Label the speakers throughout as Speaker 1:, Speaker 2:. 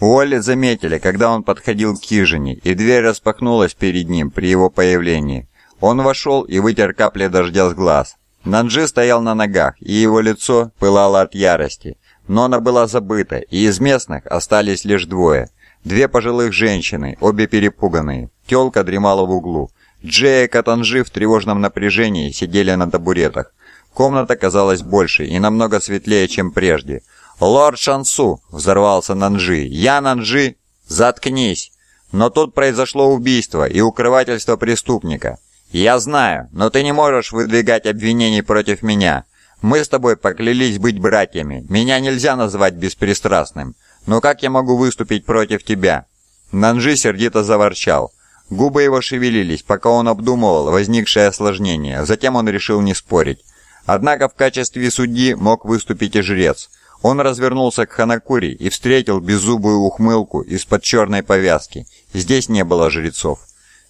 Speaker 1: Уолли заметили, когда он подходил к хижине, и дверь распахнулась перед ним при его появлении. Он вошел и вытер капли дождя с глаз. Нанджи стоял на ногах, и его лицо пылало от ярости. Но она была забыта, и из местных остались лишь двое. Две пожилых женщины, обе перепуганные. Тёлка дремала в углу. Джея и Катанжи в тревожном напряжении сидели на табуретах. Комната казалась больше и намного светлее, чем прежде. «Лорд Шансу!» — взорвался Нанжи. «Я Нанжи!» «Заткнись!» «Но тут произошло убийство и укрывательство преступника. Я знаю, но ты не можешь выдвигать обвинений против меня. Мы с тобой поклялись быть братьями. Меня нельзя называть беспристрастным. Но как я могу выступить против тебя?» Нанжи сердито заворчал. Губы его шевелились, пока он обдумывал возникшее осложнение. Затем он решил не спорить. Однако в качестве судьи мог выступить и жрец. Он развернулся к Ханакури и встретил беззубую ухмылку из-под черной повязки. Здесь не было жрецов.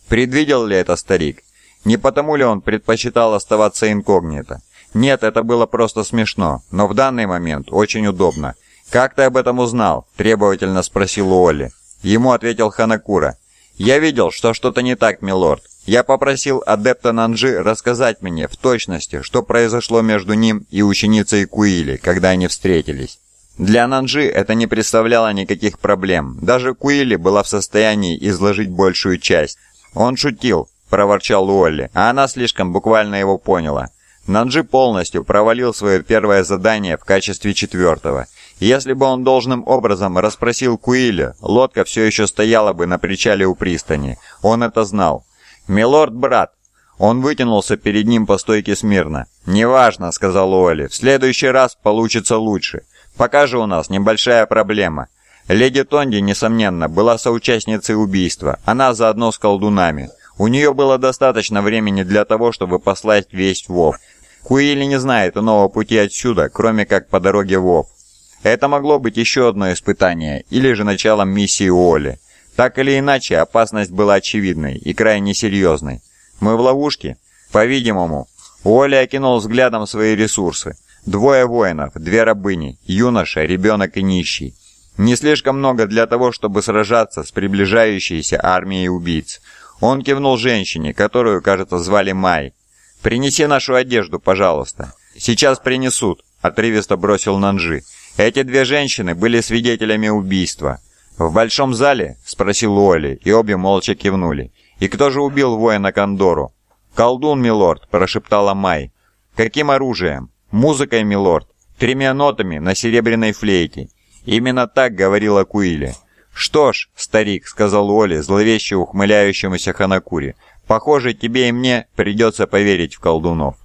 Speaker 1: Предвидел ли это старик? Не потому ли он предпочитал оставаться инкогнито? Нет, это было просто смешно, но в данный момент очень удобно. «Как ты об этом узнал?» – требовательно спросил Уолли. Ему ответил Ханакура. «Я видел, что что-то не так, милорд. Я попросил адепта Нанжи рассказать мне в точности, что произошло между ним и ученицей Куили, когда они встретились. Для Нанжи это не представляло никаких проблем. Даже Куили была в состоянии изложить большую часть. Он шутил, проворчал Уолли, а она слишком буквально его поняла. Нанджи полностью провалил свое первое задание в качестве четвертого. Если бы он должным образом расспросил Куиля, лодка все еще стояла бы на причале у пристани. Он это знал. «Милорд, брат!» Он вытянулся перед ним по стойке смирно. «Неважно», — сказал Уолли, — «в следующий раз получится лучше. Пока же у нас небольшая проблема». Леди Тонди, несомненно, была соучастницей убийства. Она заодно с колдунами. У нее было достаточно времени для того, чтобы послать весть Вов. Куили не знает иного пути отсюда, кроме как по дороге Вов. Это могло быть еще одно испытание, или же началом миссии Уолли. Так или иначе, опасность была очевидной и крайне серьезной. Мы в ловушке? По-видимому. Уолли окинул взглядом свои ресурсы. Двое воинов, две рабыни, юноша, ребенок и нищий. Не слишком много для того, чтобы сражаться с приближающейся армией убийц. Он кивнул женщине, которую, кажется, звали Май. «Принеси нашу одежду, пожалуйста». «Сейчас принесут», — отрывисто бросил Нанжи. «Эти две женщины были свидетелями убийства». «В большом зале?» — спросил Уолли, и обе молча кивнули. «И кто же убил воина Кондору?» «Колдун, милорд», — прошептала Май. «Каким оружием?» «Музыкой, милорд. Тремя нотами на серебряной флейте». Именно так говорила Куиля. «Что ж, старик», — сказал Оли, зловеще ухмыляющемуся Ханакури, — «похоже, тебе и мне придется поверить в колдунов».